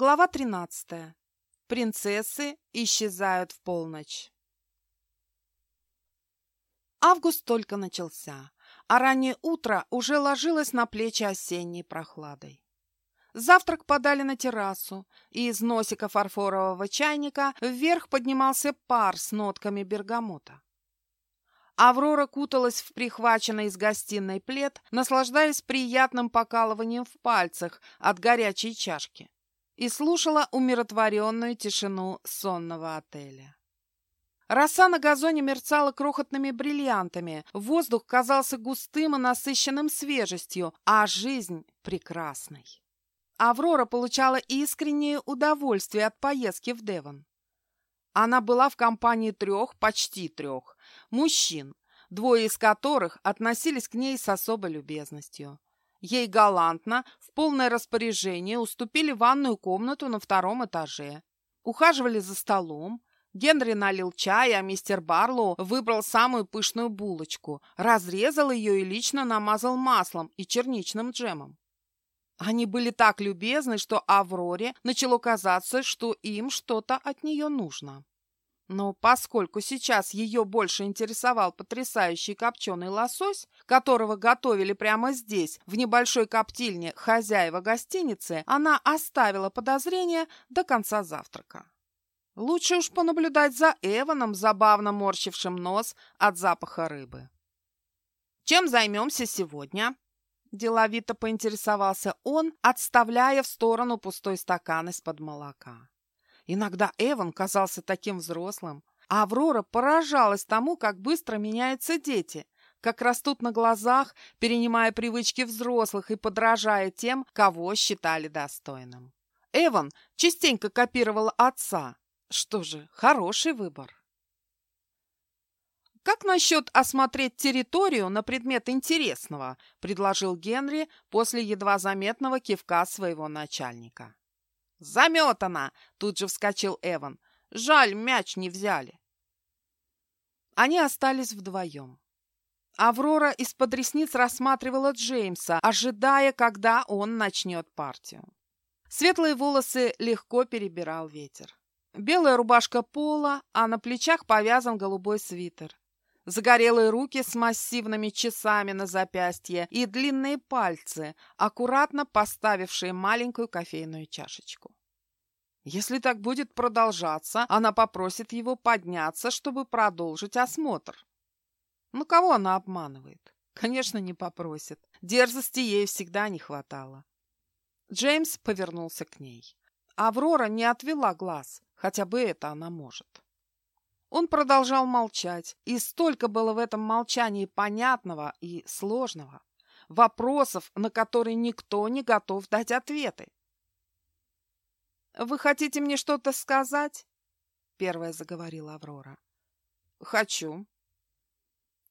Глава 13. Принцессы исчезают в полночь. Август только начался, а раннее утро уже ложилось на плечи осенней прохладой. Завтрак подали на террасу, и из носика фарфорового чайника вверх поднимался пар с нотками бергамота. Аврора куталась в прихваченный из гостиной плед, наслаждаясь приятным покалыванием в пальцах от горячей чашки и слушала умиротворенную тишину сонного отеля. Роса на газоне мерцала крохотными бриллиантами, воздух казался густым и насыщенным свежестью, а жизнь — прекрасной. Аврора получала искреннее удовольствие от поездки в Девон. Она была в компании трех, почти трех, мужчин, двое из которых относились к ней с особой любезностью. Ей галантно, в полное распоряжение, уступили ванную комнату на втором этаже. Ухаживали за столом. Генри налил чай, а мистер Барлоу выбрал самую пышную булочку, разрезал ее и лично намазал маслом и черничным джемом. Они были так любезны, что Авроре начало казаться, что им что-то от нее нужно. Но поскольку сейчас ее больше интересовал потрясающий копченый лосось, которого готовили прямо здесь, в небольшой коптильне хозяева гостиницы, она оставила подозрения до конца завтрака. Лучше уж понаблюдать за Эваном, забавно морщившим нос от запаха рыбы. «Чем займемся сегодня?» Деловито поинтересовался он, отставляя в сторону пустой стакан из-под молока. Иногда Эван казался таким взрослым, Аврора поражалась тому, как быстро меняются дети, как растут на глазах, перенимая привычки взрослых и подражая тем, кого считали достойным. Эван частенько копировал отца. Что же, хороший выбор. «Как насчет осмотреть территорию на предмет интересного?» – предложил Генри после едва заметного кивка своего начальника. «Заметана!» — тут же вскочил Эван. «Жаль, мяч не взяли». Они остались вдвоем. Аврора из-под ресниц рассматривала Джеймса, ожидая, когда он начнет партию. Светлые волосы легко перебирал ветер. Белая рубашка пола, а на плечах повязан голубой свитер. Загорелые руки с массивными часами на запястье и длинные пальцы, аккуратно поставившие маленькую кофейную чашечку. Если так будет продолжаться, она попросит его подняться, чтобы продолжить осмотр. Ну, кого она обманывает? Конечно, не попросит. Дерзости ей всегда не хватало. Джеймс повернулся к ней. Аврора не отвела глаз, хотя бы это она может. Он продолжал молчать, и столько было в этом молчании понятного и сложного. Вопросов, на которые никто не готов дать ответы. «Вы хотите мне что-то сказать?» Первая заговорила Аврора. «Хочу».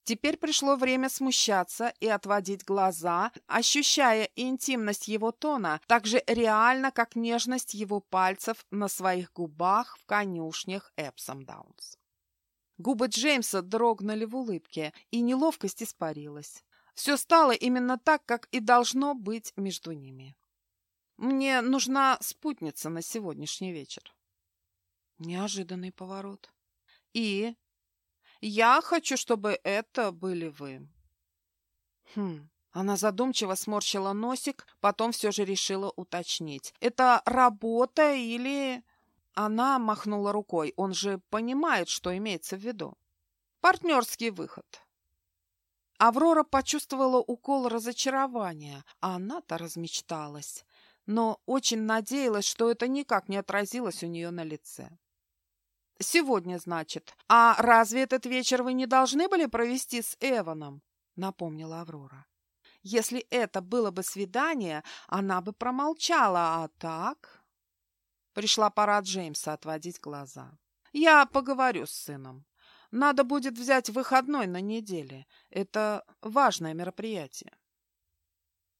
Теперь пришло время смущаться и отводить глаза, ощущая интимность его тона так же реально, как нежность его пальцев на своих губах в конюшнях Эпсом Даунс. Губы Джеймса дрогнули в улыбке, и неловкость испарилась. Все стало именно так, как и должно быть между ними. «Мне нужна спутница на сегодняшний вечер». Неожиданный поворот. «И я хочу, чтобы это были вы». Хм, она задумчиво сморщила носик, потом все же решила уточнить. «Это работа или...» Она махнула рукой. Он же понимает, что имеется в виду. Партнерский выход. Аврора почувствовала укол разочарования, а она-то размечталась, но очень надеялась, что это никак не отразилось у нее на лице. «Сегодня, значит. А разве этот вечер вы не должны были провести с Эваном?» — напомнила Аврора. «Если это было бы свидание, она бы промолчала, а так...» Пришла пора Джеймса отводить глаза. «Я поговорю с сыном. Надо будет взять выходной на неделе. Это важное мероприятие».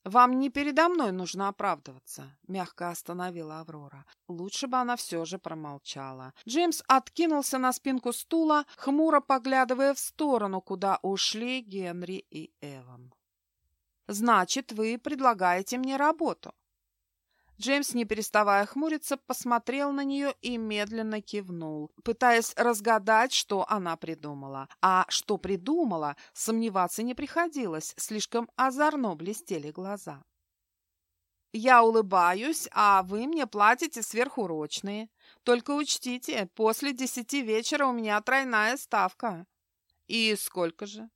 «Вам не передо мной нужно оправдываться», — мягко остановила Аврора. Лучше бы она все же промолчала. Джеймс откинулся на спинку стула, хмуро поглядывая в сторону, куда ушли Генри и Эван. «Значит, вы предлагаете мне работу?» Джеймс, не переставая хмуриться, посмотрел на нее и медленно кивнул, пытаясь разгадать, что она придумала. А что придумала, сомневаться не приходилось, слишком озорно блестели глаза. «Я улыбаюсь, а вы мне платите сверхурочные. Только учтите, после десяти вечера у меня тройная ставка». «И сколько же?»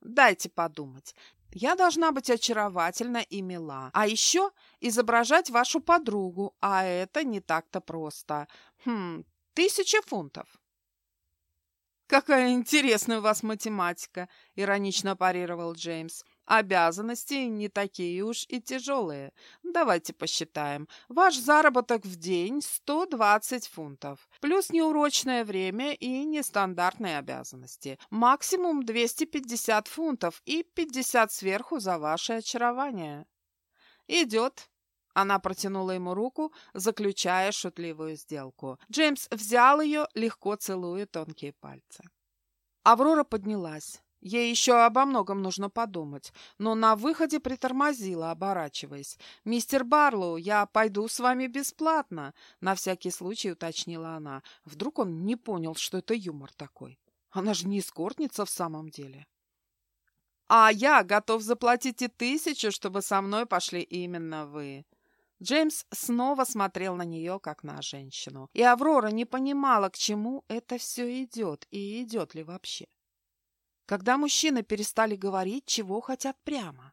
«Дайте подумать. Я должна быть очаровательна и мила. А еще изображать вашу подругу, а это не так-то просто. Хм, тысяча фунтов. «Какая интересная у вас математика!» — иронично парировал Джеймс. Обязанности не такие уж и тяжелые. Давайте посчитаем. Ваш заработок в день 120 фунтов, плюс неурочное время и нестандартные обязанности. Максимум 250 фунтов и 50 сверху за ваше очарование. Идет. Она протянула ему руку, заключая шутливую сделку. Джеймс взял ее, легко целуя тонкие пальцы. Аврора поднялась. Ей еще обо многом нужно подумать, но на выходе притормозила, оборачиваясь. «Мистер Барлоу, я пойду с вами бесплатно», — на всякий случай уточнила она. Вдруг он не понял, что это юмор такой. Она же не эскортница в самом деле. «А я готов заплатить и тысячу, чтобы со мной пошли именно вы». Джеймс снова смотрел на нее, как на женщину. И Аврора не понимала, к чему это все идет и идет ли вообще когда мужчины перестали говорить, чего хотят прямо.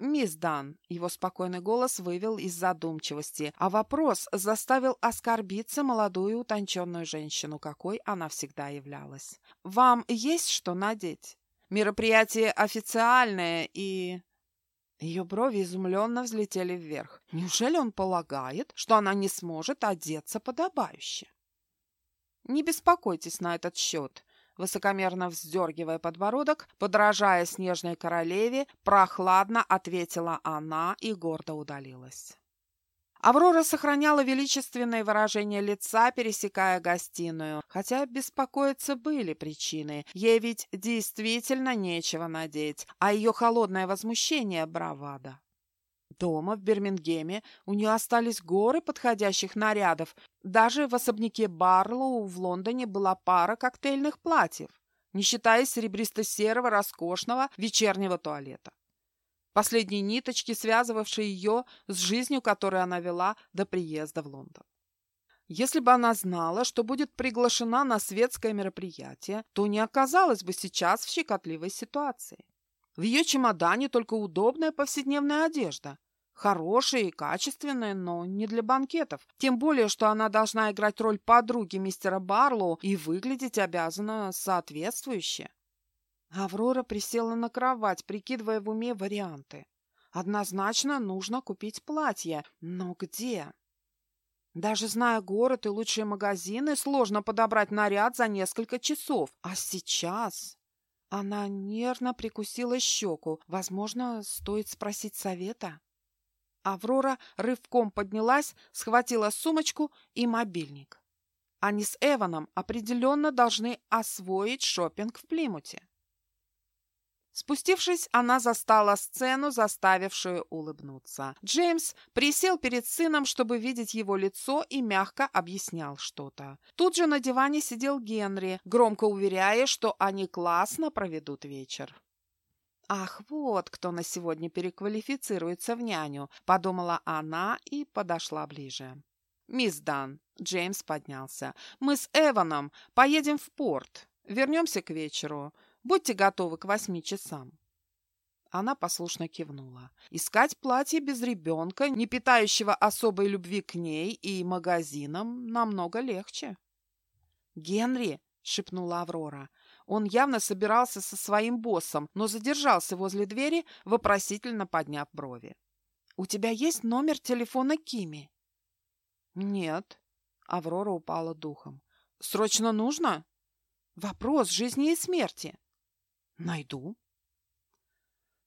«Мисс Дан», — его спокойный голос вывел из задумчивости, а вопрос заставил оскорбиться молодую утонченную женщину, какой она всегда являлась. «Вам есть что надеть? Мероприятие официальное и...» Ее брови изумленно взлетели вверх. Неужели он полагает, что она не сможет одеться подобающе? «Не беспокойтесь на этот счет», Высокомерно вздергивая подбородок, подражая снежной королеве, прохладно ответила она и гордо удалилась. Аврора сохраняла величественное выражение лица, пересекая гостиную, хотя беспокоиться были причины. Ей ведь действительно нечего надеть, а ее холодное возмущение – бравада. Дома, в Бирмингеме, у нее остались горы подходящих нарядов. Даже в особняке Барлоу в Лондоне была пара коктейльных платьев, не считая серебристо-серого роскошного вечернего туалета. Последние ниточки, связывавшие ее с жизнью, которую она вела до приезда в Лондон. Если бы она знала, что будет приглашена на светское мероприятие, то не оказалась бы сейчас в щекотливой ситуации. В ее чемодане только удобная повседневная одежда, Хорошая и качественная, но не для банкетов. Тем более, что она должна играть роль подруги мистера Барлоу и выглядеть обязана соответствующе. Аврора присела на кровать, прикидывая в уме варианты. Однозначно нужно купить платье, но где? Даже зная город и лучшие магазины, сложно подобрать наряд за несколько часов. А сейчас... Она нервно прикусила щеку. Возможно, стоит спросить совета? Аврора рывком поднялась, схватила сумочку и мобильник. Они с Эваном определенно должны освоить шопинг в Плимуте. Спустившись, она застала сцену, заставившую улыбнуться. Джеймс присел перед сыном, чтобы видеть его лицо, и мягко объяснял что-то. Тут же на диване сидел Генри, громко уверяя, что они классно проведут вечер. «Ах, вот кто на сегодня переквалифицируется в няню», — подумала она и подошла ближе. «Мисс Дан», — Джеймс поднялся, — «мы с Эваном поедем в порт. Вернемся к вечеру. Будьте готовы к восьми часам». Она послушно кивнула. Искать платье без ребенка, не питающего особой любви к ней и магазинам, намного легче. «Генри!» — шепнула Аврора. Он явно собирался со своим боссом, но задержался возле двери, вопросительно подняв брови. «У тебя есть номер телефона Кими?» «Нет». Аврора упала духом. «Срочно нужно?» «Вопрос жизни и смерти». «Найду».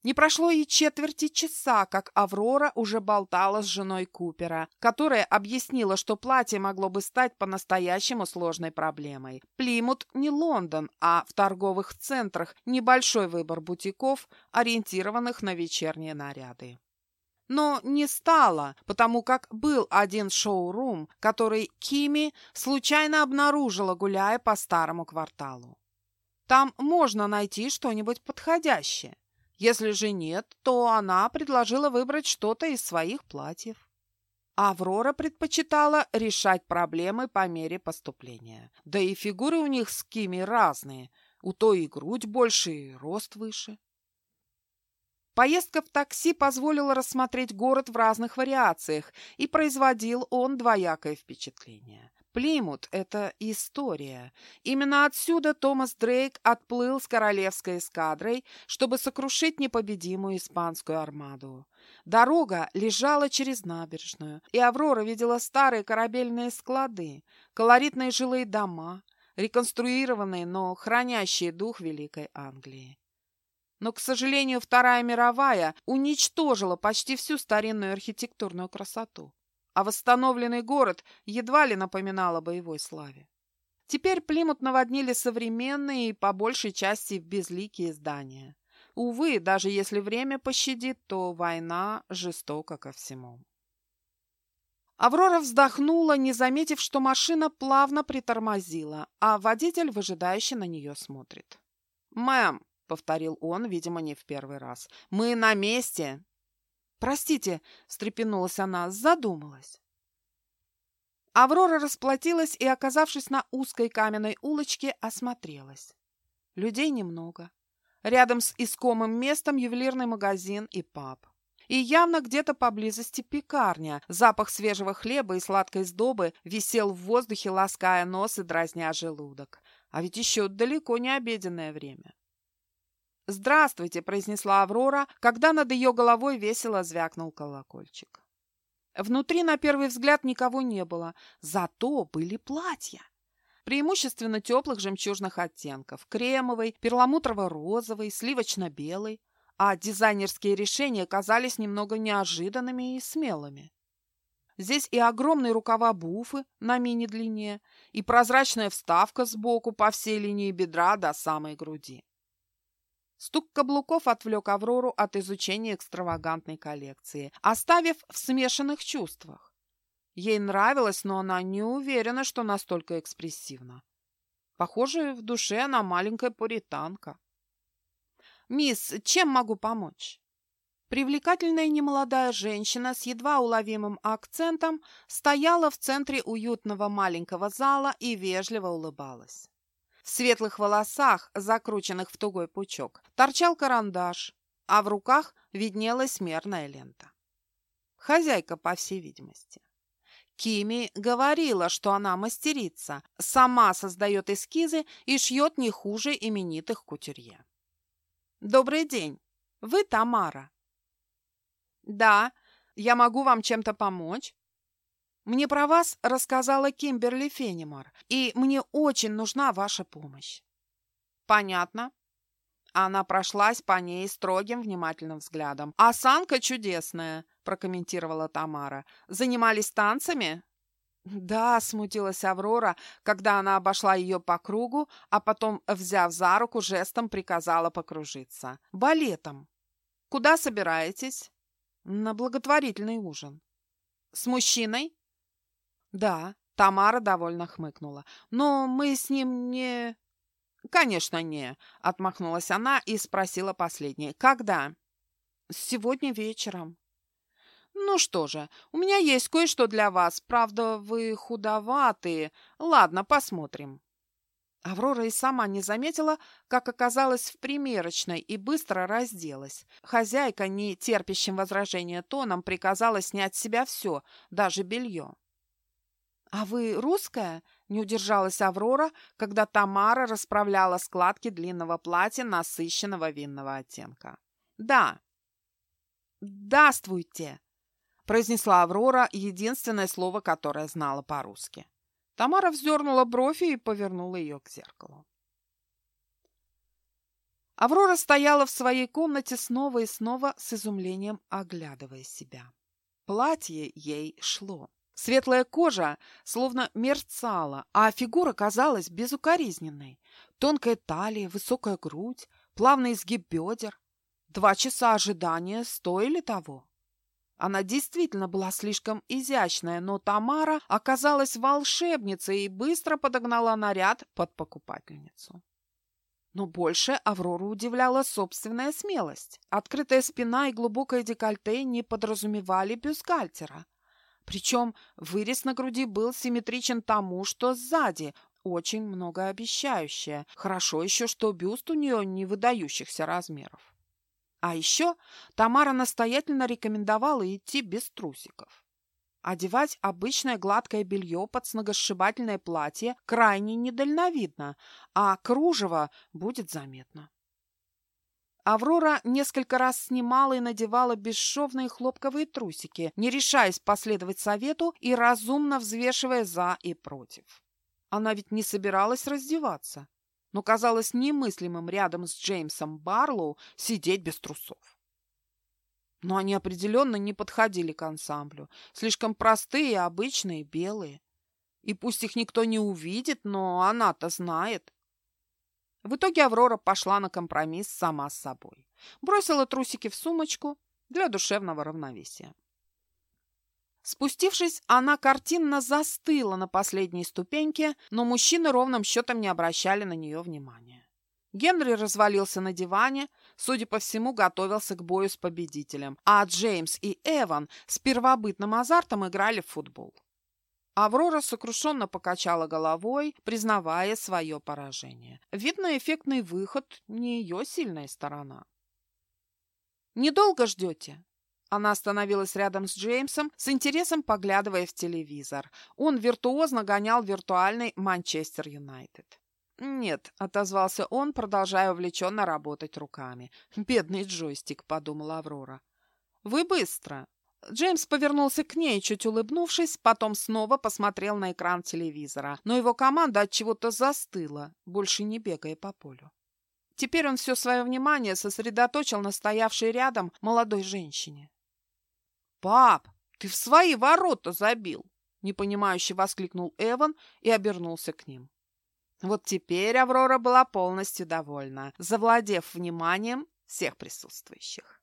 Не прошло и четверти часа, как Аврора уже болтала с женой Купера, которая объяснила, что платье могло бы стать по-настоящему сложной проблемой. Плимут не Лондон, а в торговых центрах небольшой выбор бутиков, ориентированных на вечерние наряды. но не стала, потому как был один шоу-рум, который Кими случайно обнаружила, гуляя по старому кварталу. Там можно найти что-нибудь подходящее. Если же нет, то она предложила выбрать что-то из своих платьев. Аврора предпочитала решать проблемы по мере поступления. Да и фигуры у них с Кими разные. У той и грудь больше, и рост выше. Поездка в такси позволила рассмотреть город в разных вариациях, и производил он двоякое впечатление. Плимут — это история. Именно отсюда Томас Дрейк отплыл с королевской эскадрой, чтобы сокрушить непобедимую испанскую армаду. Дорога лежала через набережную, и Аврора видела старые корабельные склады, колоритные жилые дома, реконструированные, но хранящие дух Великой Англии. Но, к сожалению, Вторая мировая уничтожила почти всю старинную архитектурную красоту а восстановленный город едва ли напоминал о боевой славе. Теперь Плимут наводнили современные и по большей части безликие здания. Увы, даже если время пощадит, то война жестока ко всему. Аврора вздохнула, не заметив, что машина плавно притормозила, а водитель выжидающе на нее смотрит. «Мэм», — повторил он, видимо, не в первый раз, — «мы на месте. «Простите», — встрепенулась она, задумалась. Аврора расплатилась и, оказавшись на узкой каменной улочке, осмотрелась. Людей немного. Рядом с искомым местом ювелирный магазин и паб. И явно где-то поблизости пекарня. Запах свежего хлеба и сладкой сдобы висел в воздухе, лаская нос и дразня желудок. А ведь еще далеко не обеденное время. «Здравствуйте!» – произнесла Аврора, когда над ее головой весело звякнул колокольчик. Внутри, на первый взгляд, никого не было, зато были платья. Преимущественно теплых жемчужных оттенков – кремовый, перламутрово-розовый, сливочно-белый, а дизайнерские решения казались немного неожиданными и смелыми. Здесь и огромные рукава буфы на мини-длине, и прозрачная вставка сбоку по всей линии бедра до самой груди. Стук каблуков отвлек Аврору от изучения экстравагантной коллекции, оставив в смешанных чувствах. Ей нравилось, но она не уверена, что настолько экспрессивна. Похоже, в душе она маленькая пуританка. «Мисс, чем могу помочь?» Привлекательная немолодая женщина с едва уловимым акцентом стояла в центре уютного маленького зала и вежливо улыбалась. В светлых волосах, закрученных в тугой пучок, торчал карандаш, а в руках виднелась мерная лента. Хозяйка, по всей видимости. Кими говорила, что она мастерица, сама создает эскизы и шьет не хуже именитых кутюрье. «Добрый день! Вы Тамара?» «Да, я могу вам чем-то помочь?» Мне про вас рассказала Кимберли Фенимар, и мне очень нужна ваша помощь. Понятно. Она прошлась по ней строгим внимательным взглядом. «Осанка чудесная», — прокомментировала Тамара. «Занимались танцами?» «Да», — смутилась Аврора, когда она обошла ее по кругу, а потом, взяв за руку, жестом приказала покружиться. «Балетом». «Куда собираетесь?» «На благотворительный ужин». «С мужчиной?» Да, Тамара довольно хмыкнула. Но мы с ним не... Конечно, не, отмахнулась она и спросила последнее. Когда? Сегодня вечером. Ну что же, у меня есть кое-что для вас. Правда, вы худоватые. Ладно, посмотрим. Аврора и сама не заметила, как оказалась в примерочной и быстро разделась. Хозяйка, не терпящим возражения тоном, приказала снять с себя все, даже белье. «А вы русская?» – не удержалась Аврора, когда Тамара расправляла складки длинного платья насыщенного винного оттенка. «Да». «Здравствуйте!» – произнесла Аврора единственное слово, которое знала по-русски. Тамара вздернула бровь и повернула ее к зеркалу. Аврора стояла в своей комнате снова и снова с изумлением оглядывая себя. Платье ей шло. Светлая кожа словно мерцала, а фигура казалась безукоризненной. Тонкая талия, высокая грудь, плавный изгиб бедер. Два часа ожидания стоили того. Она действительно была слишком изящная, но Тамара оказалась волшебницей и быстро подогнала наряд под покупательницу. Но больше Аврору удивляла собственная смелость. Открытая спина и глубокое декольте не подразумевали бюстгальтера. Причем вырез на груди был симметричен тому, что сзади, очень многообещающее. Хорошо еще, что бюст у нее не выдающихся размеров. А еще Тамара настоятельно рекомендовала идти без трусиков. Одевать обычное гладкое белье под сногосшибательное платье крайне недальновидно, а кружево будет заметно. Аврора несколько раз снимала и надевала бесшовные хлопковые трусики, не решаясь последовать совету и разумно взвешивая за и против. Она ведь не собиралась раздеваться, но казалось немыслимым рядом с Джеймсом Барлоу сидеть без трусов. Но они определенно не подходили к ансамблю. Слишком простые, обычные, белые. И пусть их никто не увидит, но она-то знает. В итоге Аврора пошла на компромисс сама с собой. Бросила трусики в сумочку для душевного равновесия. Спустившись, она картинно застыла на последней ступеньке, но мужчины ровным счетом не обращали на нее внимания. Генри развалился на диване, судя по всему, готовился к бою с победителем, а Джеймс и Эван с первобытным азартом играли в футбол. Аврора сокрушенно покачала головой, признавая свое поражение. Видно, эффектный выход не ее сильная сторона. «Недолго ждете?» Она остановилась рядом с Джеймсом, с интересом поглядывая в телевизор. Он виртуозно гонял виртуальный Манчестер Юнайтед. «Нет», — отозвался он, продолжая увлеченно работать руками. «Бедный джойстик», — подумала Аврора. «Вы быстро». Джеймс повернулся к ней, чуть улыбнувшись, потом снова посмотрел на экран телевизора. Но его команда от чего-то застыла, больше не бегая по полю. Теперь он все свое внимание сосредоточил на стоявшей рядом молодой женщине. «Пап, ты в свои ворота забил!» непонимающе воскликнул Эван и обернулся к ним. Вот теперь Аврора была полностью довольна, завладев вниманием всех присутствующих.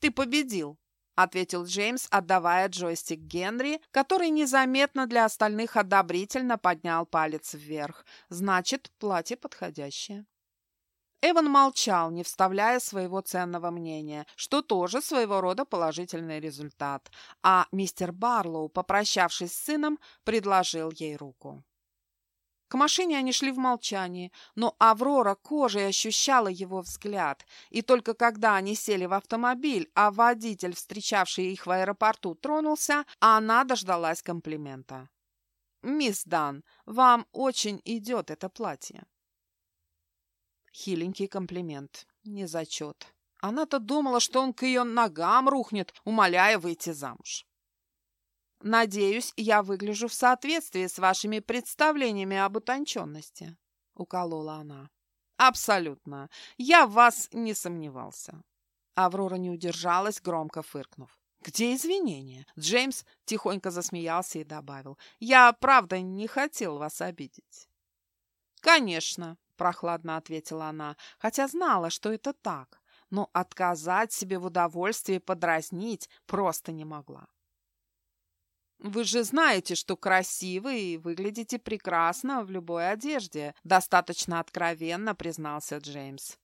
«Ты победил!» — ответил Джеймс, отдавая джойстик Генри, который незаметно для остальных одобрительно поднял палец вверх. «Значит, платье подходящее». Эван молчал, не вставляя своего ценного мнения, что тоже своего рода положительный результат, а мистер Барлоу, попрощавшись с сыном, предложил ей руку. К машине они шли в молчании, но Аврора кожей ощущала его взгляд, и только когда они сели в автомобиль, а водитель, встречавший их в аэропорту, тронулся, она дождалась комплимента. «Мисс Дан, вам очень идет это платье». Хиленький комплимент. Не зачет. Она-то думала, что он к ее ногам рухнет, умоляя выйти замуж. «Надеюсь, я выгляжу в соответствии с вашими представлениями об утонченности», — уколола она. «Абсолютно. Я в вас не сомневался». Аврора не удержалась, громко фыркнув. «Где извинения?» Джеймс тихонько засмеялся и добавил. «Я, правда, не хотел вас обидеть». «Конечно», — прохладно ответила она, хотя знала, что это так, но отказать себе в удовольствии подразнить просто не могла. «Вы же знаете, что красивы и выглядите прекрасно в любой одежде», достаточно откровенно признался Джеймс.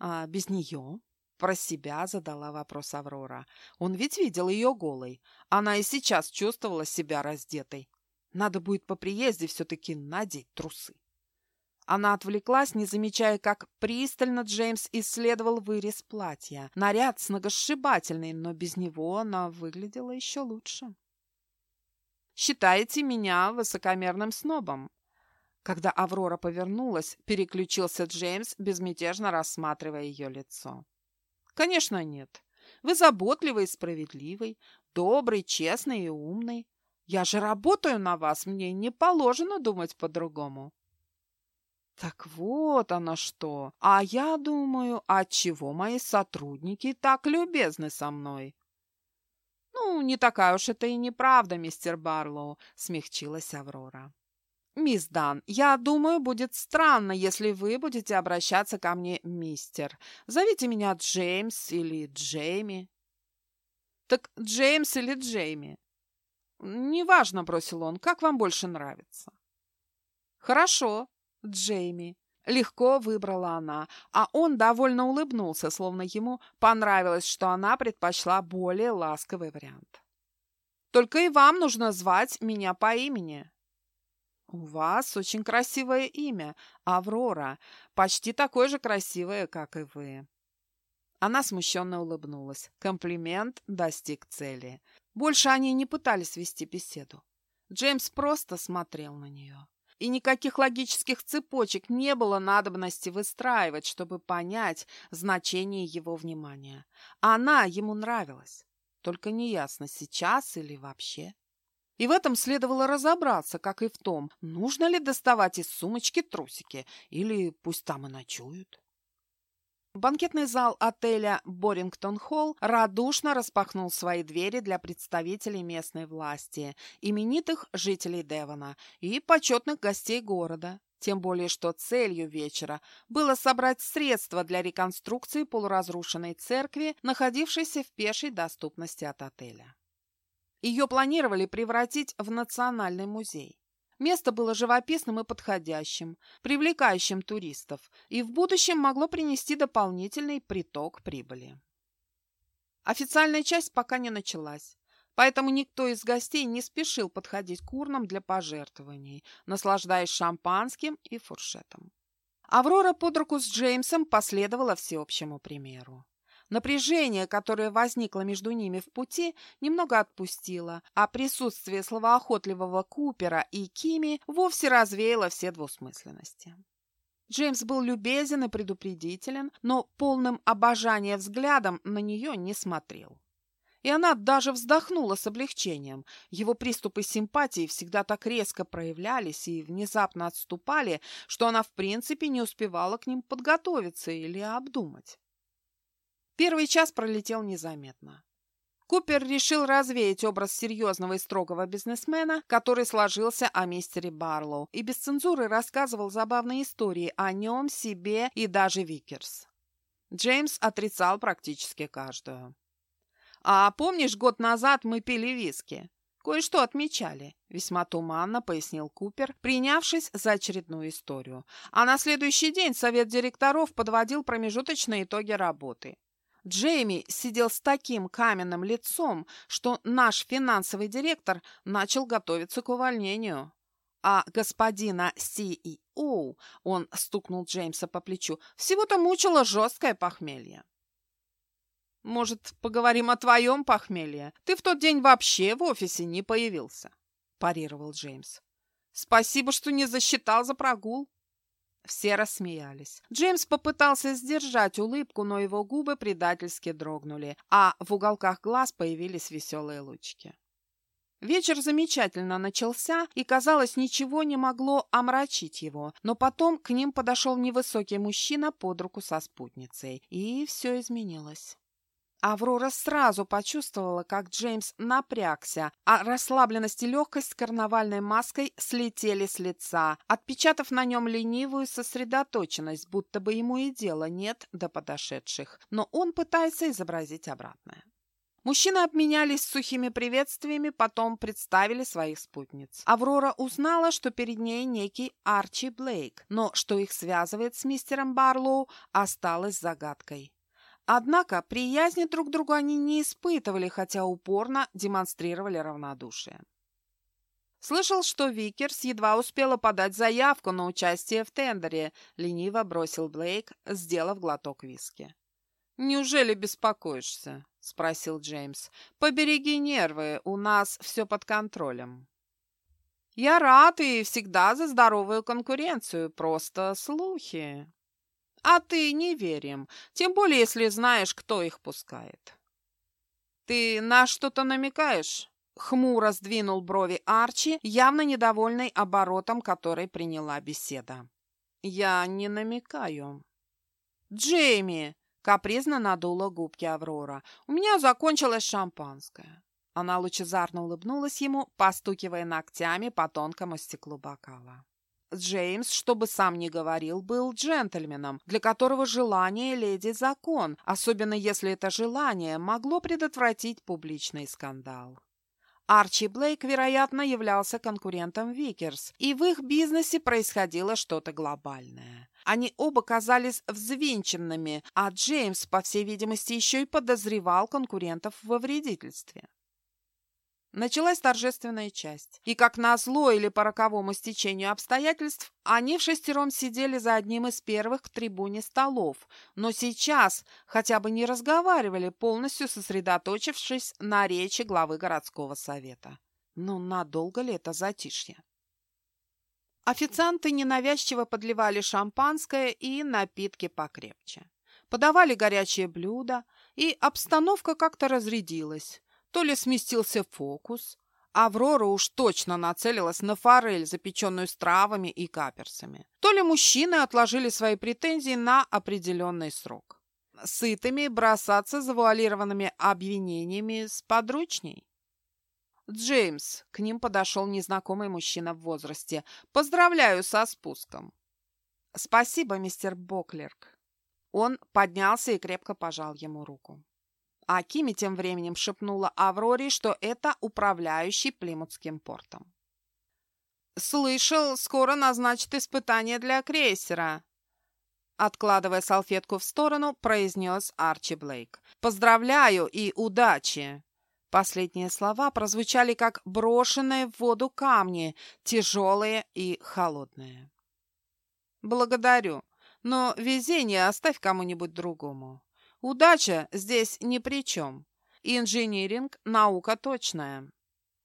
«А без нее?» Про себя задала вопрос Аврора. Он ведь видел ее голой. Она и сейчас чувствовала себя раздетой. Надо будет по приезде все-таки надеть трусы. Она отвлеклась, не замечая, как пристально Джеймс исследовал вырез платья. Наряд сногосшибательный, но без него она выглядела еще лучше. «Считаете меня высокомерным снобом?» Когда Аврора повернулась, переключился Джеймс, безмятежно рассматривая ее лицо. «Конечно нет. Вы заботливый и справедливый, добрый, честный и умный. Я же работаю на вас, мне не положено думать по-другому». Так вот оно что. А я думаю, отчего мои сотрудники так любезны со мной? Ну, не такая уж это и неправда, мистер Барлоу, смягчилась Аврора. «Мисс Дан, я думаю, будет странно, если вы будете обращаться ко мне, мистер. Зовите меня Джеймс или Джейми». Так Джеймс или Джейми? Неважно, бросил он, как вам больше нравится. Хорошо, Джейми. Легко выбрала она, а он довольно улыбнулся, словно ему понравилось, что она предпочла более ласковый вариант. Только и вам нужно звать меня по имени. У вас очень красивое имя, Аврора, почти такое же красивое, как и вы. Она смущенно улыбнулась. Комплимент достиг цели. Больше они не пытались вести беседу. Джеймс просто смотрел на нее. И никаких логических цепочек не было надобности выстраивать, чтобы понять значение его внимания. Она ему нравилась. Только неясно, сейчас или вообще. И в этом следовало разобраться, как и в том, нужно ли доставать из сумочки трусики, или пусть там и ночуют. Банкетный зал отеля «Борингтон-Холл» радушно распахнул свои двери для представителей местной власти, именитых жителей Девона и почетных гостей города. Тем более, что целью вечера было собрать средства для реконструкции полуразрушенной церкви, находившейся в пешей доступности от отеля. Ее планировали превратить в национальный музей. Место было живописным и подходящим, привлекающим туристов, и в будущем могло принести дополнительный приток прибыли. Официальная часть пока не началась, поэтому никто из гостей не спешил подходить к урнам для пожертвований, наслаждаясь шампанским и фуршетом. Аврора под руку с Джеймсом последовала всеобщему примеру. Напряжение, которое возникло между ними в пути, немного отпустило, а присутствие словоохотливого Купера и Кими вовсе развеяло все двусмысленности. Джеймс был любезен и предупредителен, но полным обожания взглядом на нее не смотрел. И она даже вздохнула с облегчением. Его приступы симпатии всегда так резко проявлялись и внезапно отступали, что она в принципе не успевала к ним подготовиться или обдумать. Первый час пролетел незаметно. Купер решил развеять образ серьезного и строгого бизнесмена, который сложился о мистере Барлоу, и без цензуры рассказывал забавные истории о нем, себе и даже Викерс. Джеймс отрицал практически каждую. «А помнишь, год назад мы пили виски? Кое-что отмечали», — весьма туманно пояснил Купер, принявшись за очередную историю. А на следующий день совет директоров подводил промежуточные итоги работы. Джейми сидел с таким каменным лицом, что наш финансовый директор начал готовиться к увольнению. А господина CEO, он стукнул Джеймса по плечу, всего-то мучило жесткое похмелье. «Может, поговорим о твоем похмелье? Ты в тот день вообще в офисе не появился», – парировал Джеймс. «Спасибо, что не засчитал за прогул». Все рассмеялись. Джеймс попытался сдержать улыбку, но его губы предательски дрогнули, а в уголках глаз появились веселые лучки. Вечер замечательно начался, и, казалось, ничего не могло омрачить его, но потом к ним подошел невысокий мужчина под руку со спутницей, и все изменилось. Аврора сразу почувствовала, как Джеймс напрягся, а расслабленность и легкость карнавальной маской слетели с лица, отпечатав на нем ленивую сосредоточенность, будто бы ему и дела нет до подошедших, но он пытается изобразить обратное. Мужчины обменялись сухими приветствиями, потом представили своих спутниц. Аврора узнала, что перед ней некий Арчи Блейк, но что их связывает с мистером Барлоу, осталось загадкой. Однако приязни друг к другу они не испытывали, хотя упорно демонстрировали равнодушие. «Слышал, что Викерс едва успела подать заявку на участие в тендере», — лениво бросил Блейк, сделав глоток виски. «Неужели беспокоишься?» — спросил Джеймс. «Побереги нервы, у нас все под контролем». «Я рад и всегда за здоровую конкуренцию, просто слухи». А ты не верим, тем более, если знаешь, кто их пускает. Ты на что-то намекаешь? Хмуро сдвинул брови Арчи, явно недовольный оборотом, который приняла беседа. Я не намекаю. Джейми, капризно надула губки Аврора. У меня закончилось шампанское. Она лучезарно улыбнулась ему, постукивая ногтями по тонкому стеклу бокала. Джеймс, что бы сам ни говорил, был джентльменом, для которого желание леди – закон, особенно если это желание могло предотвратить публичный скандал. Арчи Блейк, вероятно, являлся конкурентом Викерс, и в их бизнесе происходило что-то глобальное. Они оба казались взвинченными, а Джеймс, по всей видимости, еще и подозревал конкурентов во вредительстве. Началась торжественная часть, и как назло или по роковому стечению обстоятельств, они в шестером сидели за одним из первых к трибуне столов, но сейчас хотя бы не разговаривали, полностью сосредоточившись на речи главы городского совета. Ну, надолго ли это затишье? Официанты ненавязчиво подливали шампанское и напитки покрепче. Подавали горячие блюда, и обстановка как-то разрядилась. То ли сместился фокус, Аврора уж точно нацелилась на форель, запеченную с травами и каперсами. То ли мужчины отложили свои претензии на определенный срок. Сытыми бросаться завуалированными обвинениями с подручней. «Джеймс», — к ним подошел незнакомый мужчина в возрасте, — «поздравляю со спуском». «Спасибо, мистер Боклерк». Он поднялся и крепко пожал ему руку. А Кими тем временем шепнула Авроре, что это управляющий Плимутским портом. «Слышал, скоро назначат испытание для крейсера», Откладывая салфетку в сторону, произнес Арчи Блейк. «Поздравляю и удачи!» Последние слова прозвучали как брошенные в воду камни, тяжелые и холодные. «Благодарю, но везение оставь кому-нибудь другому. Удача здесь ни при чем. Инжиниринг – наука точная.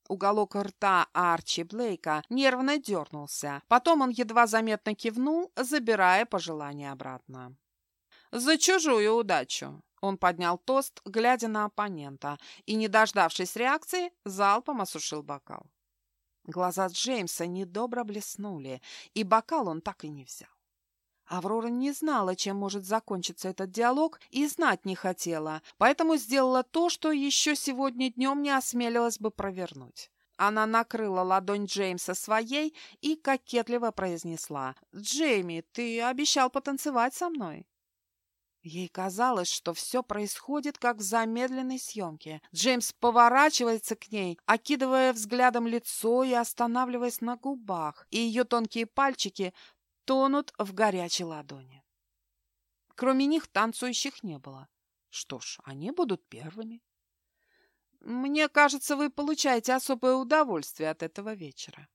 Уголок рта Арчи Блейка нервно дернулся. Потом он едва заметно кивнул, забирая пожелание обратно. «За чужую удачу!» Он поднял тост, глядя на оппонента, и, не дождавшись реакции, залпом осушил бокал. Глаза Джеймса недобро блеснули, и бокал он так и не взял. Аврора не знала, чем может закончиться этот диалог, и знать не хотела, поэтому сделала то, что еще сегодня днем не осмелилась бы провернуть. Она накрыла ладонь Джеймса своей и кокетливо произнесла «Джейми, ты обещал потанцевать со мной?» Ей казалось, что все происходит, как в замедленной съемке. Джеймс поворачивается к ней, окидывая взглядом лицо и останавливаясь на губах, и ее тонкие пальчики тонут в горячей ладони. Кроме них танцующих не было. Что ж, они будут первыми. Мне кажется, вы получаете особое удовольствие от этого вечера.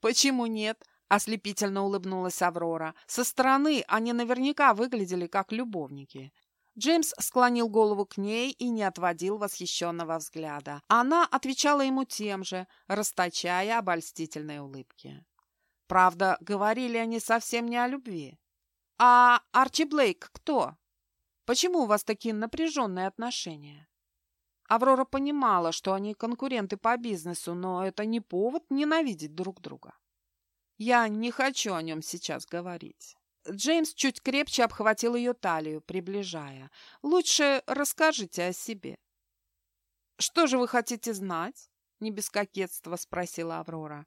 Почему нет? Ослепительно улыбнулась Аврора. Со стороны они наверняка выглядели как любовники. Джеймс склонил голову к ней и не отводил восхищенного взгляда. Она отвечала ему тем же, расточая обольстительные улыбки. Правда, говорили они совсем не о любви. «А Арчи Блейк кто? Почему у вас такие напряженные отношения?» Аврора понимала, что они конкуренты по бизнесу, но это не повод ненавидеть друг друга. «Я не хочу о нем сейчас говорить». Джеймс чуть крепче обхватил ее талию, приближая. «Лучше расскажите о себе». «Что же вы хотите знать?» — не без кокетства спросила Аврора.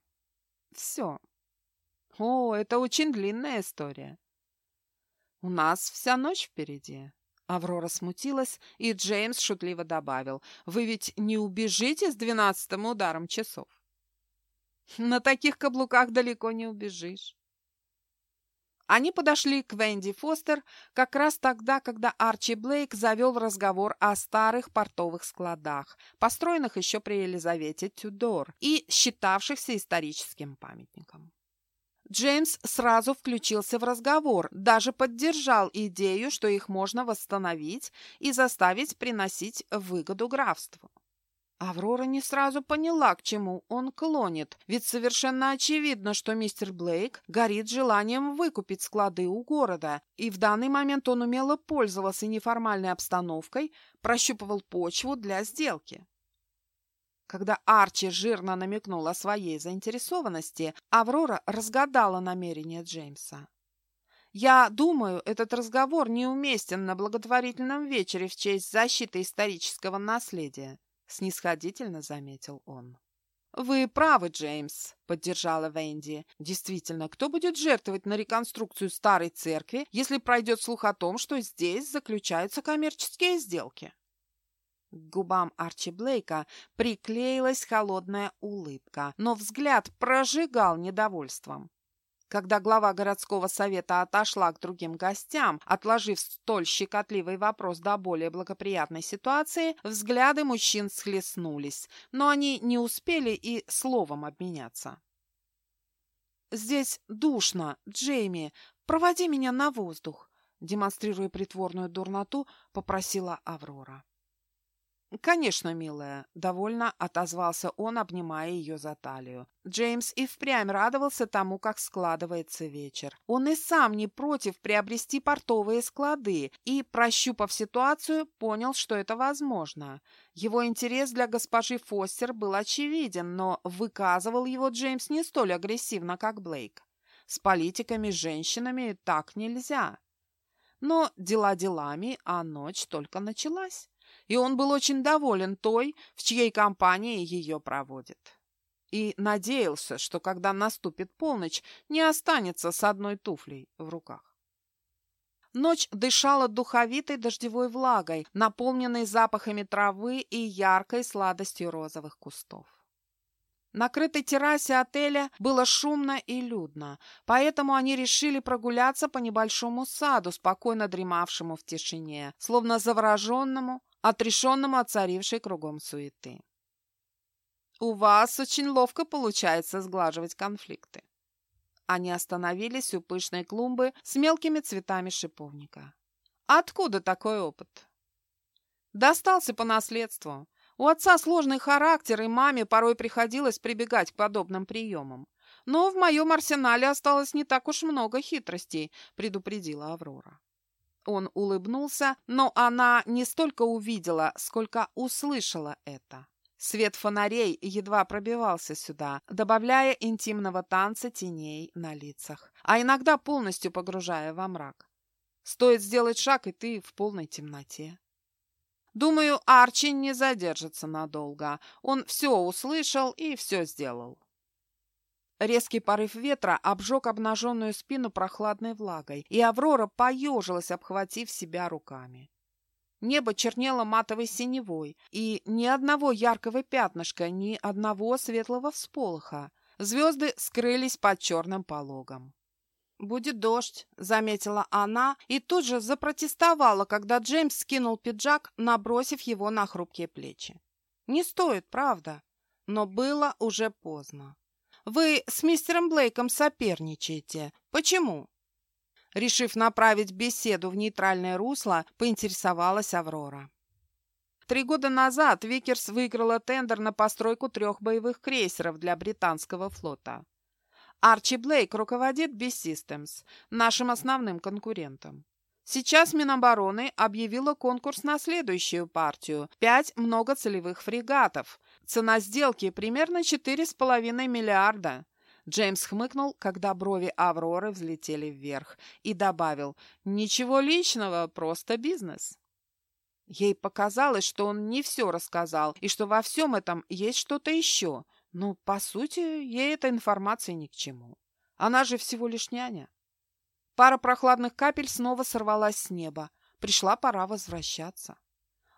«Все», о, это очень длинная история. У нас вся ночь впереди. Аврора смутилась, и Джеймс шутливо добавил. Вы ведь не убежите с двенадцатым ударом часов? На таких каблуках далеко не убежишь. Они подошли к Венди Фостер как раз тогда, когда Арчи Блейк завел разговор о старых портовых складах, построенных еще при Елизавете Тюдор и считавшихся историческим памятником. Джеймс сразу включился в разговор, даже поддержал идею, что их можно восстановить и заставить приносить выгоду графству. Аврора не сразу поняла, к чему он клонит, ведь совершенно очевидно, что мистер Блейк горит желанием выкупить склады у города, и в данный момент он умело пользовался неформальной обстановкой, прощупывал почву для сделки. Когда Арчи жирно намекнул о своей заинтересованности, Аврора разгадала намерение Джеймса. «Я думаю, этот разговор неуместен на благотворительном вечере в честь защиты исторического наследия», снисходительно заметил он. «Вы правы, Джеймс», — поддержала Венди. «Действительно, кто будет жертвовать на реконструкцию старой церкви, если пройдет слух о том, что здесь заключаются коммерческие сделки?» К губам Арчи Блейка приклеилась холодная улыбка, но взгляд прожигал недовольством. Когда глава городского совета отошла к другим гостям, отложив столь щекотливый вопрос до более благоприятной ситуации, взгляды мужчин схлестнулись, но они не успели и словом обменяться. «Здесь душно, Джейми, проводи меня на воздух», демонстрируя притворную дурноту, попросила Аврора. «Конечно, милая», — довольно отозвался он, обнимая ее за талию. Джеймс и впрямь радовался тому, как складывается вечер. Он и сам не против приобрести портовые склады и, прощупав ситуацию, понял, что это возможно. Его интерес для госпожи Фостер был очевиден, но выказывал его Джеймс не столь агрессивно, как Блейк. С политиками, женщинами так нельзя. Но дела делами, а ночь только началась и он был очень доволен той, в чьей компании ее проводит. И надеялся, что когда наступит полночь, не останется с одной туфлей в руках. Ночь дышала духовитой дождевой влагой, наполненной запахами травы и яркой сладостью розовых кустов. На крытой террасе отеля было шумно и людно, поэтому они решили прогуляться по небольшому саду, спокойно дремавшему в тишине, словно завороженному, отрешенному от царившей кругом суеты. «У вас очень ловко получается сглаживать конфликты». Они остановились у пышной клумбы с мелкими цветами шиповника. «Откуда такой опыт?» «Достался по наследству. У отца сложный характер, и маме порой приходилось прибегать к подобным приемам. Но в моем арсенале осталось не так уж много хитростей», — предупредила Аврора. Он улыбнулся, но она не столько увидела, сколько услышала это. Свет фонарей едва пробивался сюда, добавляя интимного танца теней на лицах, а иногда полностью погружая во мрак. Стоит сделать шаг, и ты в полной темноте. Думаю, Арчи не задержится надолго. Он все услышал и все сделал. Резкий порыв ветра обжег обнаженную спину прохладной влагой, и Аврора поежилась, обхватив себя руками. Небо чернело матовой синевой, и ни одного яркого пятнышка, ни одного светлого всполоха. Звезды скрылись под черным пологом. «Будет дождь», — заметила она, и тут же запротестовала, когда Джеймс скинул пиджак, набросив его на хрупкие плечи. «Не стоит, правда?» Но было уже поздно. Вы с мистером Блейком соперничаете. Почему?» Решив направить беседу в нейтральное русло, поинтересовалась Аврора. Три года назад Викерс выиграла тендер на постройку трех боевых крейсеров для британского флота. Арчи Блейк руководит B-Systems, нашим основным конкурентом. Сейчас Минобороны объявила конкурс на следующую партию – пять многоцелевых фрегатов, Цена сделки примерно 4,5 миллиарда. Джеймс хмыкнул, когда брови Авроры взлетели вверх, и добавил «Ничего личного, просто бизнес». Ей показалось, что он не все рассказал, и что во всем этом есть что-то еще. Но, по сути, ей эта информация ни к чему. Она же всего лишь няня. Пара прохладных капель снова сорвалась с неба. Пришла пора возвращаться.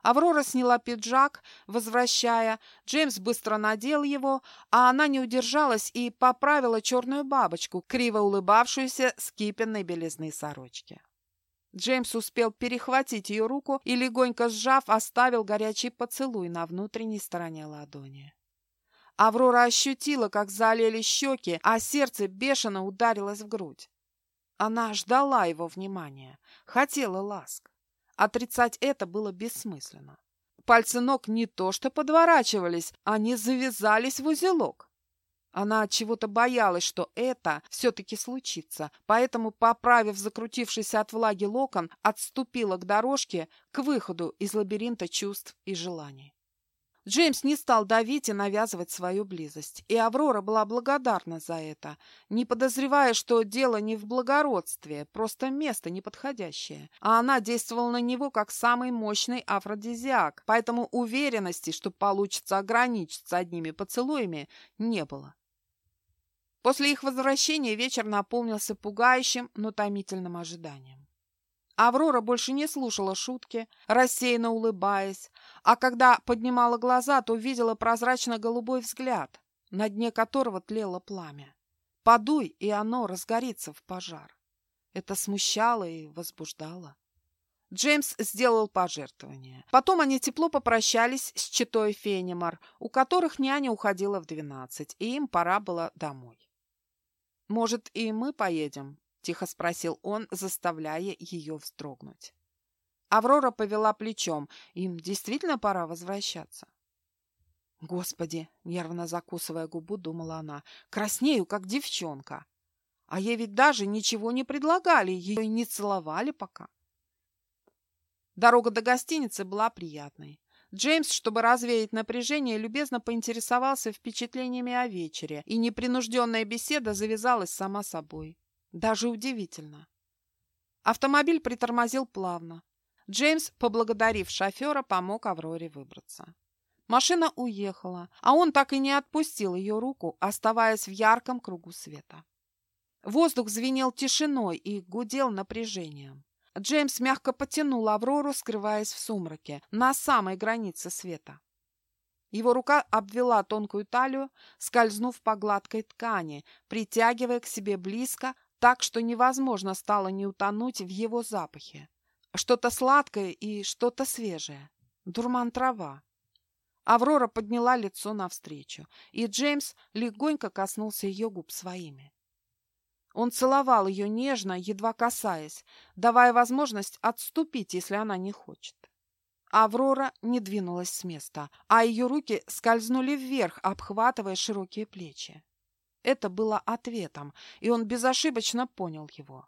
Аврора сняла пиджак, возвращая. Джеймс быстро надел его, а она не удержалась и поправила черную бабочку, криво улыбавшуюся с кипенной белизны сорочки. Джеймс успел перехватить ее руку и, легонько сжав, оставил горячий поцелуй на внутренней стороне ладони. Аврора ощутила, как залили щеки, а сердце бешено ударилось в грудь. Она ждала его внимания, хотела ласк. Отрицать это было бессмысленно. Пальцы ног не то что подворачивались, они завязались в узелок. Она от чего-то боялась, что это все-таки случится, поэтому, поправив закрутившийся от влаги локон, отступила к дорожке, к выходу из лабиринта чувств и желаний. Джеймс не стал давить и навязывать свою близость, и Аврора была благодарна за это, не подозревая, что дело не в благородстве, просто место неподходящее, а она действовала на него как самый мощный афродизиак, поэтому уверенности, что получится ограничиться одними поцелуями, не было. После их возвращения вечер наполнился пугающим, но томительным ожиданием. Аврора больше не слушала шутки, рассеянно улыбаясь, а когда поднимала глаза, то увидела прозрачно-голубой взгляд, на дне которого тлело пламя. Подуй, и оно разгорится в пожар. Это смущало и возбуждало. Джеймс сделал пожертвование. Потом они тепло попрощались с читой Фенимар, у которых няня уходила в двенадцать, и им пора было домой. «Может, и мы поедем?» — тихо спросил он, заставляя ее вздрогнуть. Аврора повела плечом. Им действительно пора возвращаться. «Господи!» — нервно закусывая губу, думала она. «Краснею, как девчонка. А ей ведь даже ничего не предлагали, ее не целовали пока». Дорога до гостиницы была приятной. Джеймс, чтобы развеять напряжение, любезно поинтересовался впечатлениями о вечере, и непринужденная беседа завязалась сама собой. Даже удивительно. Автомобиль притормозил плавно. Джеймс, поблагодарив шофера, помог Авроре выбраться. Машина уехала, а он так и не отпустил ее руку, оставаясь в ярком кругу света. Воздух звенел тишиной и гудел напряжением. Джеймс мягко потянул Аврору, скрываясь в сумраке, на самой границе света. Его рука обвела тонкую талию, скользнув по гладкой ткани, притягивая к себе близко, так что невозможно стало не утонуть в его запахе. Что-то сладкое и что-то свежее. Дурман трава. Аврора подняла лицо навстречу, и Джеймс легонько коснулся ее губ своими. Он целовал ее нежно, едва касаясь, давая возможность отступить, если она не хочет. Аврора не двинулась с места, а ее руки скользнули вверх, обхватывая широкие плечи. Это было ответом, и он безошибочно понял его.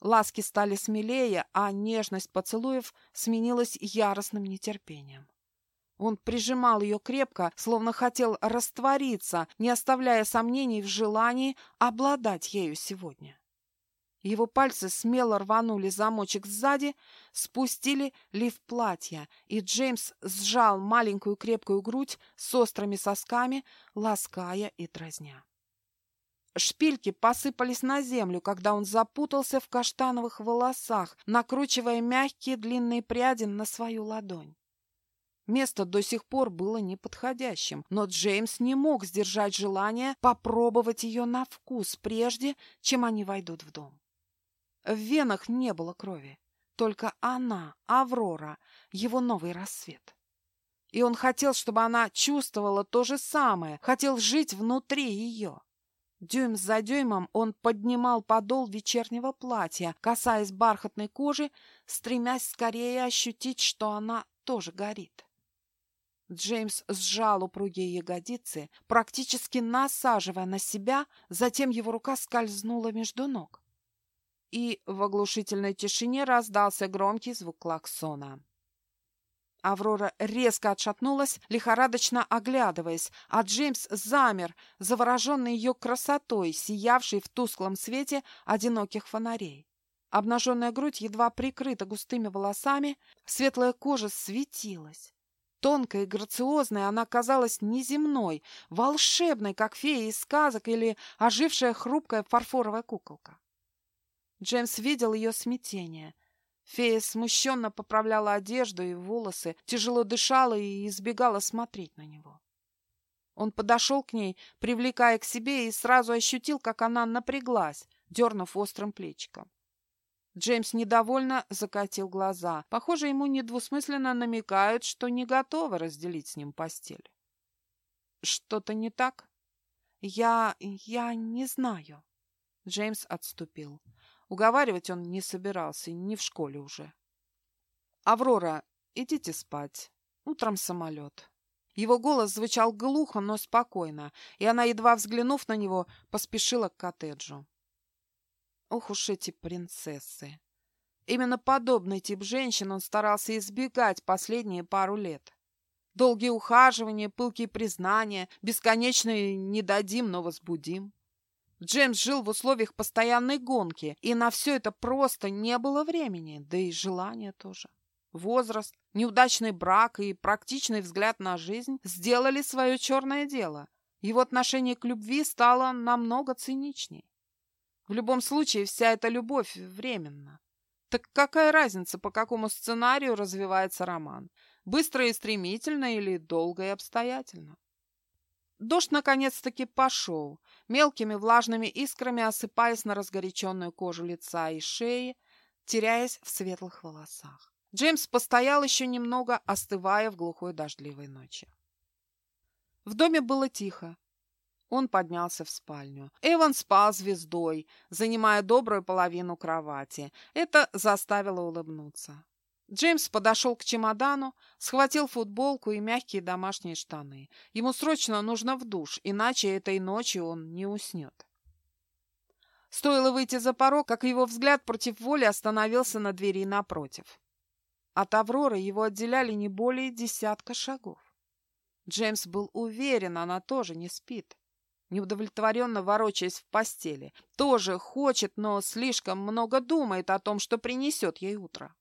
Ласки стали смелее, а нежность поцелуев сменилась яростным нетерпением. Он прижимал ее крепко, словно хотел раствориться, не оставляя сомнений в желании обладать ею сегодня. Его пальцы смело рванули замочек сзади, спустили лиф платья, и Джеймс сжал маленькую крепкую грудь с острыми сосками, лаская и дразня. Шпильки посыпались на землю, когда он запутался в каштановых волосах, накручивая мягкие длинные пряди на свою ладонь. Место до сих пор было неподходящим, но Джеймс не мог сдержать желание попробовать ее на вкус, прежде чем они войдут в дом. В венах не было крови, только она, Аврора, его новый рассвет. И он хотел, чтобы она чувствовала то же самое, хотел жить внутри ее. Дюйм за дюймом он поднимал подол вечернего платья, касаясь бархатной кожи, стремясь скорее ощутить, что она тоже горит. Джеймс сжал упругие ягодицы, практически насаживая на себя, затем его рука скользнула между ног. И в оглушительной тишине раздался громкий звук клаксона. Аврора резко отшатнулась, лихорадочно оглядываясь, а Джеймс замер, завороженный ее красотой, сиявшей в тусклом свете одиноких фонарей. Обнаженная грудь едва прикрыта густыми волосами, светлая кожа светилась. Тонкая и грациозная, она казалась неземной, волшебной, как фея из сказок или ожившая хрупкая фарфоровая куколка. Джеймс видел ее смятение. Фея смущенно поправляла одежду и волосы, тяжело дышала и избегала смотреть на него. Он подошел к ней, привлекая к себе, и сразу ощутил, как она напряглась, дернув острым плечиком. Джеймс недовольно закатил глаза. Похоже, ему недвусмысленно намекают, что не готовы разделить с ним постель. «Что-то не так?» «Я... я не знаю». Джеймс отступил. Уговаривать он не собирался, не в школе уже. «Аврора, идите спать. Утром самолет». Его голос звучал глухо, но спокойно, и она, едва взглянув на него, поспешила к коттеджу. Ох уж эти принцессы! Именно подобный тип женщин он старался избегать последние пару лет. Долгие ухаживания, пылкие признания, бесконечные «не дадим, но возбудим». Джеймс жил в условиях постоянной гонки, и на все это просто не было времени, да и желания тоже. Возраст, неудачный брак и практичный взгляд на жизнь сделали свое черное дело. Его отношение к любви стало намного циничней. В любом случае, вся эта любовь временна. Так какая разница, по какому сценарию развивается роман? Быстро и стремительно или долго и обстоятельно? Дождь наконец-таки пошел, мелкими влажными искрами осыпаясь на разгоряченную кожу лица и шеи, теряясь в светлых волосах. Джеймс постоял еще немного, остывая в глухой дождливой ночи. В доме было тихо. Он поднялся в спальню. Эван спал звездой, занимая добрую половину кровати. Это заставило улыбнуться. Джеймс подошел к чемодану, схватил футболку и мягкие домашние штаны. Ему срочно нужно в душ, иначе этой ночью он не уснет. Стоило выйти за порог, как его взгляд против воли остановился на двери напротив. От Авроры его отделяли не более десятка шагов. Джеймс был уверен, она тоже не спит. Неудовлетворенно ворочаясь в постели. Тоже хочет, но слишком много думает о том, что принесет ей утро.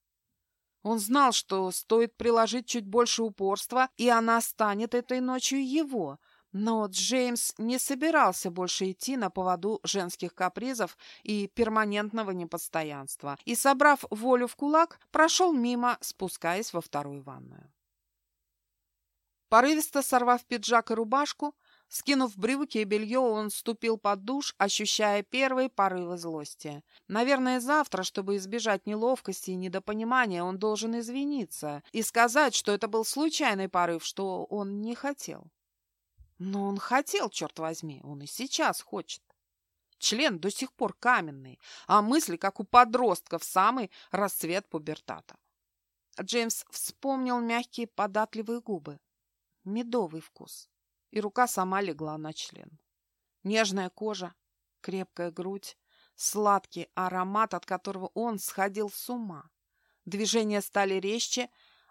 Он знал, что стоит приложить чуть больше упорства, и она станет этой ночью его. Но Джеймс не собирался больше идти на поводу женских капризов и перманентного непостоянства, и, собрав волю в кулак, прошел мимо, спускаясь во вторую ванную. Порывисто сорвав пиджак и рубашку, Скинув брюки и белье, он вступил под душ, ощущая первые порывы злости. Наверное, завтра, чтобы избежать неловкости и недопонимания, он должен извиниться и сказать, что это был случайный порыв, что он не хотел. Но он хотел, черт возьми, он и сейчас хочет. Член до сих пор каменный, а мысли, как у подростка в самый расцвет пубертата. Джеймс вспомнил мягкие податливые губы. Медовый вкус и рука сама легла на член. Нежная кожа, крепкая грудь, сладкий аромат, от которого он сходил с ума. Движения стали резче,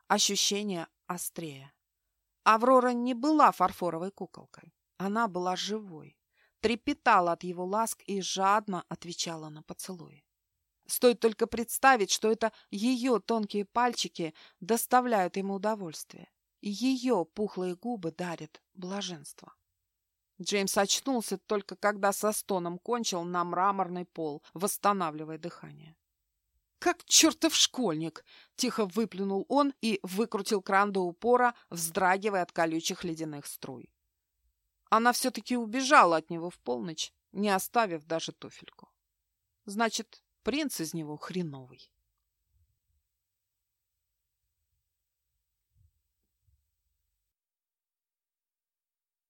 ощущения острее. Аврора не была фарфоровой куколкой. Она была живой, трепетала от его ласк и жадно отвечала на поцелуи. Стоит только представить, что это ее тонкие пальчики доставляют ему удовольствие ее пухлые губы дарят блаженство. Джеймс очнулся только когда со стоном кончил на мраморный пол, восстанавливая дыхание. «Как чертов школьник!» — тихо выплюнул он и выкрутил кран до упора, вздрагивая от колючих ледяных струй. Она все-таки убежала от него в полночь, не оставив даже туфельку. Значит, принц из него хреновый.